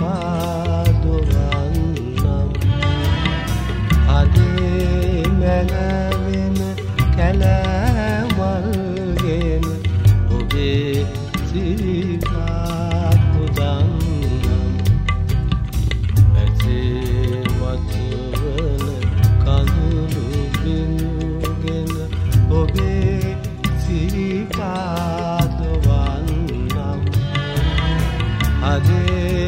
පාදොවන්නම් අදේ මැනවෙන කැලවල්ගෙන ඔබේ සිරිකාත් මුදන්නම් ඇසේ මතුවන කඳුළු බිඳුගෙන ඔබේ සිරිකාදොවන්නම් අදේ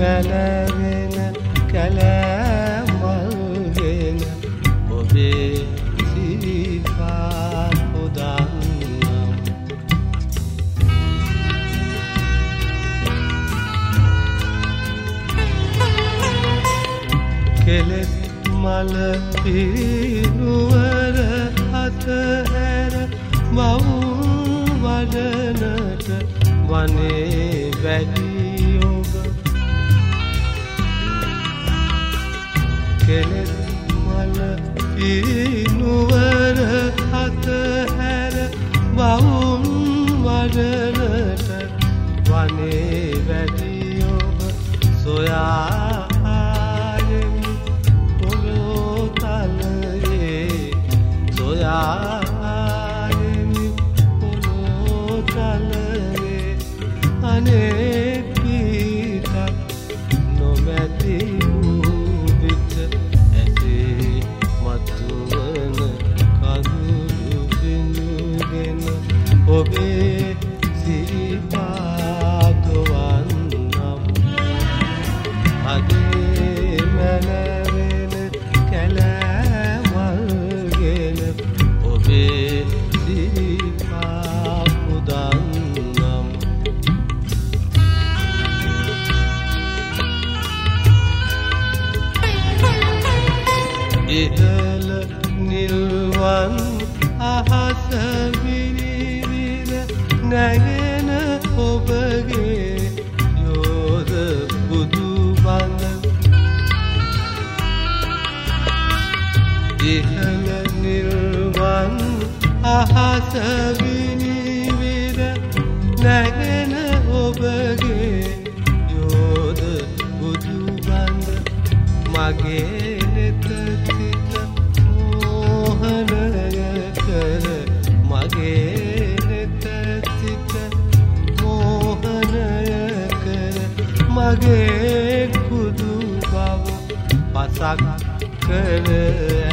මැලවෙන කැලෑමල් වෙන ඔබේ සිරිපා පුදන්නම් කෙලෙස් මල පිරුවර අතහැර මවුන් වඩනට වනේ වැඩී කෙනෙත් මල පිනුවර අතහැර මවුන් වඩනට වනේ වැඩියෝග සොයා ඉහල නිල්වන් අහස විනිවිර නැගෙන ඔබගේ යෝධ බුදු බඳ ඉහල නිල්වන් අහස විනිවිර නැගෙන ඔබගේ යෝධ බුදු බඳ මගේ නෙත සිත මෝහනය කර මගේ නෙත සිත මෝහනය කර මගේ කුදු බව පසක් කර